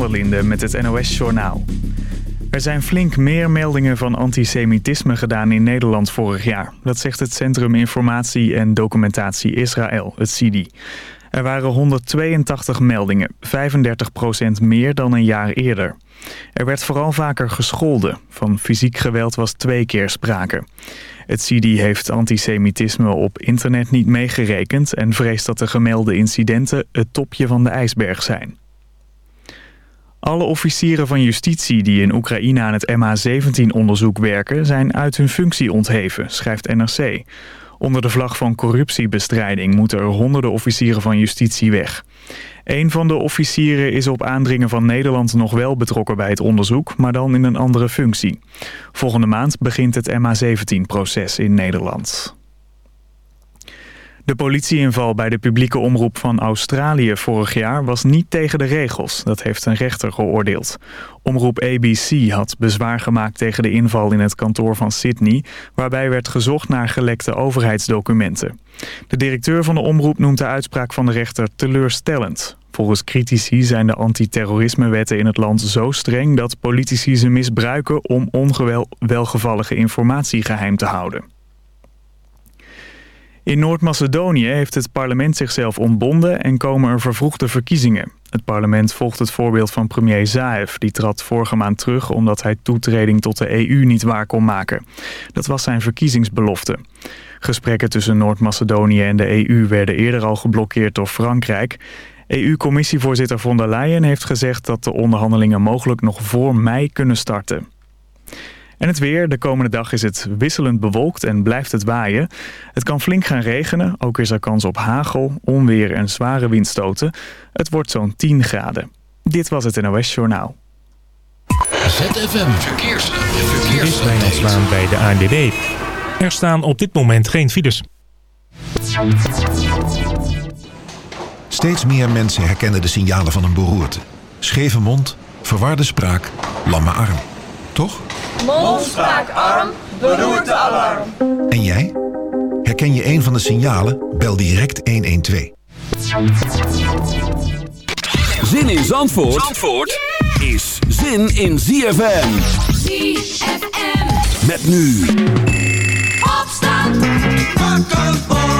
Met het NOS-journaal. Er zijn flink meer meldingen van antisemitisme gedaan in Nederland vorig jaar. Dat zegt het Centrum Informatie en Documentatie Israël, het CIDI. Er waren 182 meldingen, 35% meer dan een jaar eerder. Er werd vooral vaker gescholden. Van fysiek geweld was twee keer sprake. Het CIDI heeft antisemitisme op internet niet meegerekend... en vreest dat de gemelde incidenten het topje van de ijsberg zijn. Alle officieren van justitie die in Oekraïne aan het MH17-onderzoek werken... zijn uit hun functie ontheven, schrijft NRC. Onder de vlag van corruptiebestrijding moeten er honderden officieren van justitie weg. Een van de officieren is op aandringen van Nederland nog wel betrokken bij het onderzoek, maar dan in een andere functie. Volgende maand begint het MH17-proces in Nederland. De politieinval bij de publieke omroep van Australië vorig jaar was niet tegen de regels. Dat heeft een rechter geoordeeld. Omroep ABC had bezwaar gemaakt tegen de inval in het kantoor van Sydney... waarbij werd gezocht naar gelekte overheidsdocumenten. De directeur van de omroep noemt de uitspraak van de rechter teleurstellend. Volgens critici zijn de antiterrorismewetten in het land zo streng... dat politici ze misbruiken om ongewelgevallige informatie geheim te houden. In Noord-Macedonië heeft het parlement zichzelf ontbonden en komen er vervroegde verkiezingen. Het parlement volgt het voorbeeld van premier Zaev. Die trad vorige maand terug omdat hij toetreding tot de EU niet waar kon maken. Dat was zijn verkiezingsbelofte. Gesprekken tussen Noord-Macedonië en de EU werden eerder al geblokkeerd door Frankrijk. EU-commissievoorzitter von der Leyen heeft gezegd dat de onderhandelingen mogelijk nog voor mei kunnen starten. En het weer. De komende dag is het wisselend bewolkt en blijft het waaien. Het kan flink gaan regenen. Ook is er kans op hagel, onweer en zware windstoten. Het wordt zo'n 10 graden. Dit was het NOS Journaal. ZFM Verkeers. Verkeers. slaan bij de ANWB. Er staan op dit moment geen files. Steeds meer mensen herkennen de signalen van een beroerte. Scheve mond, verwarde spraak, lamme arm. Toch? Mond, spraak, arm, beroerte, alarm. En jij? Herken je een van de signalen? Bel direct 112. Zin in Zandvoort, Zandvoort is zin in ZFM. ZFM. Met nu. Opstand. Wakker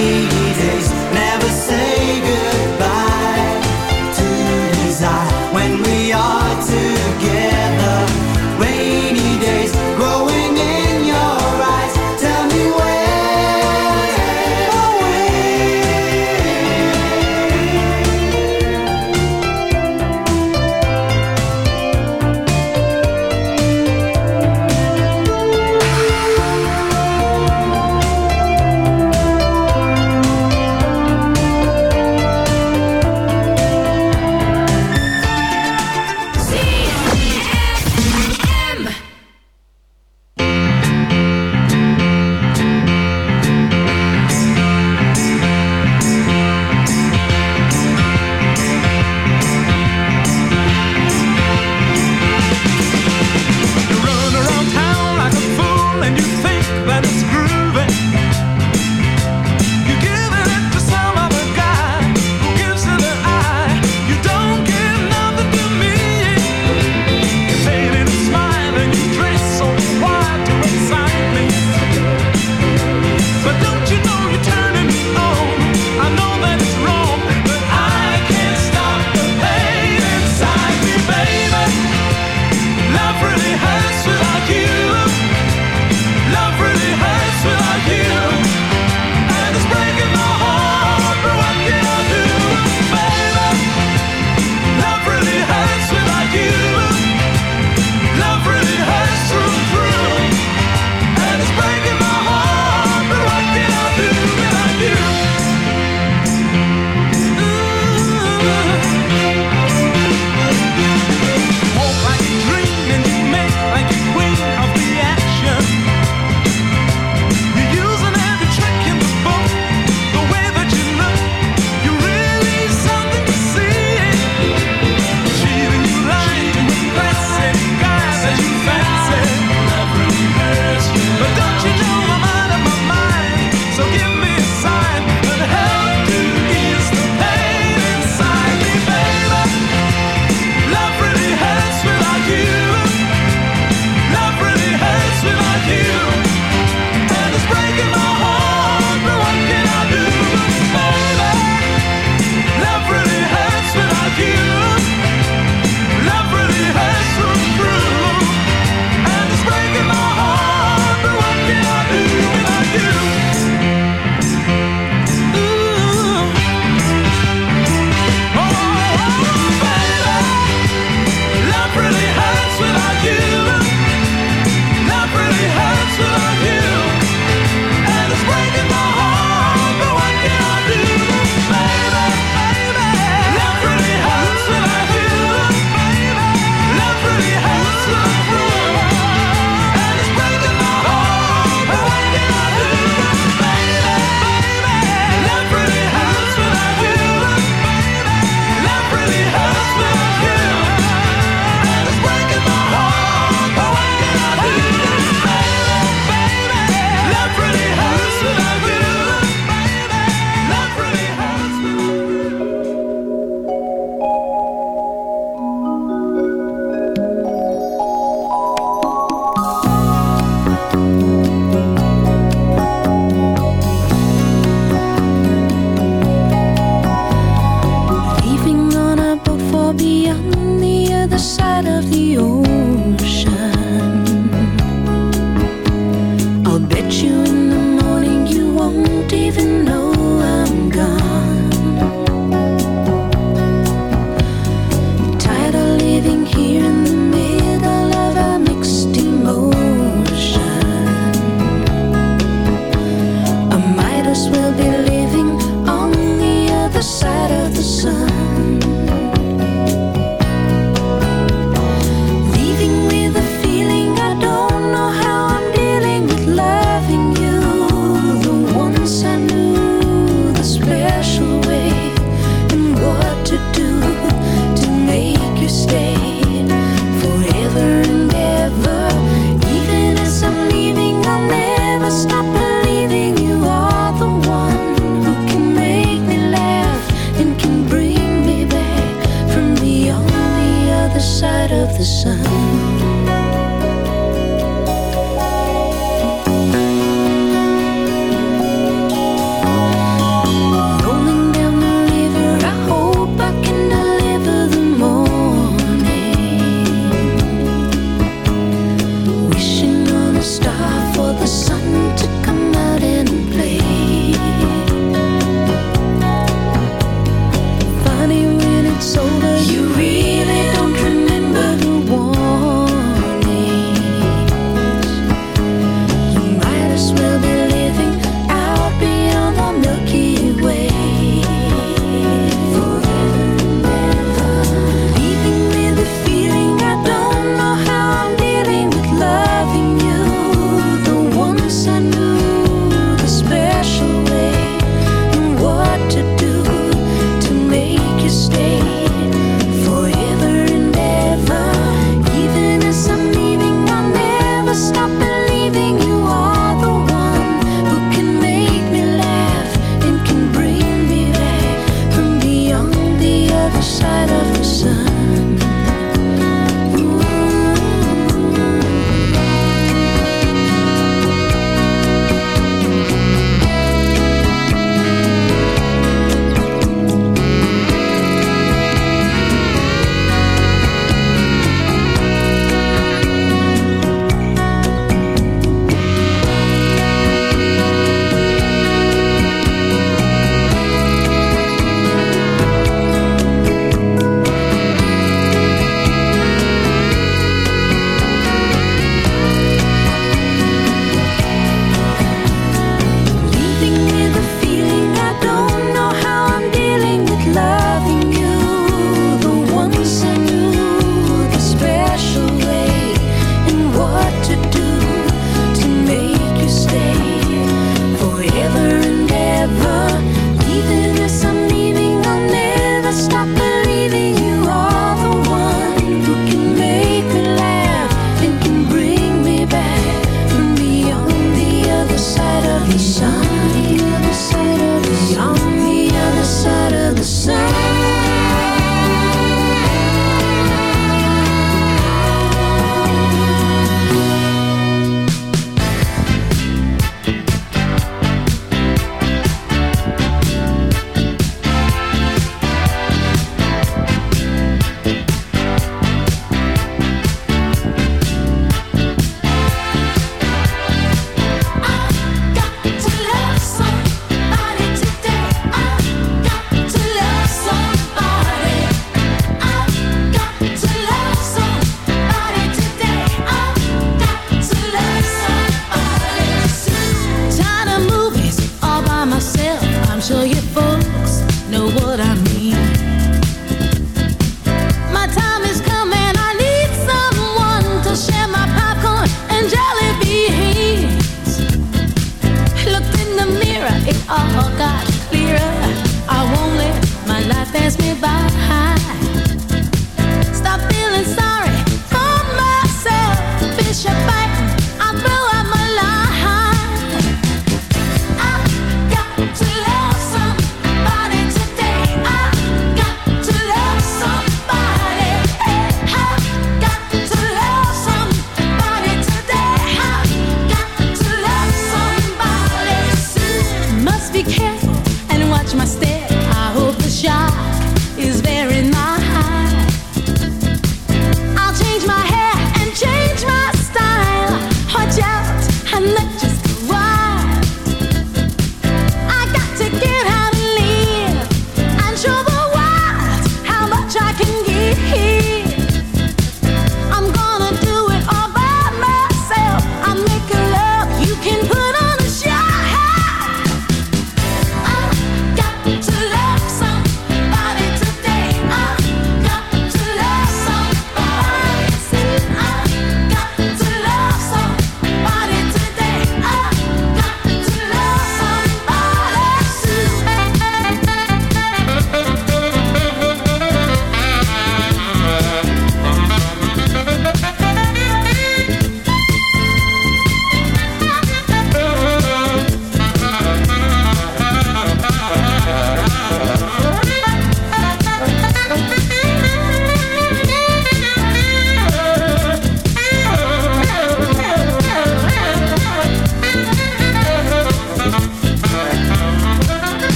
You.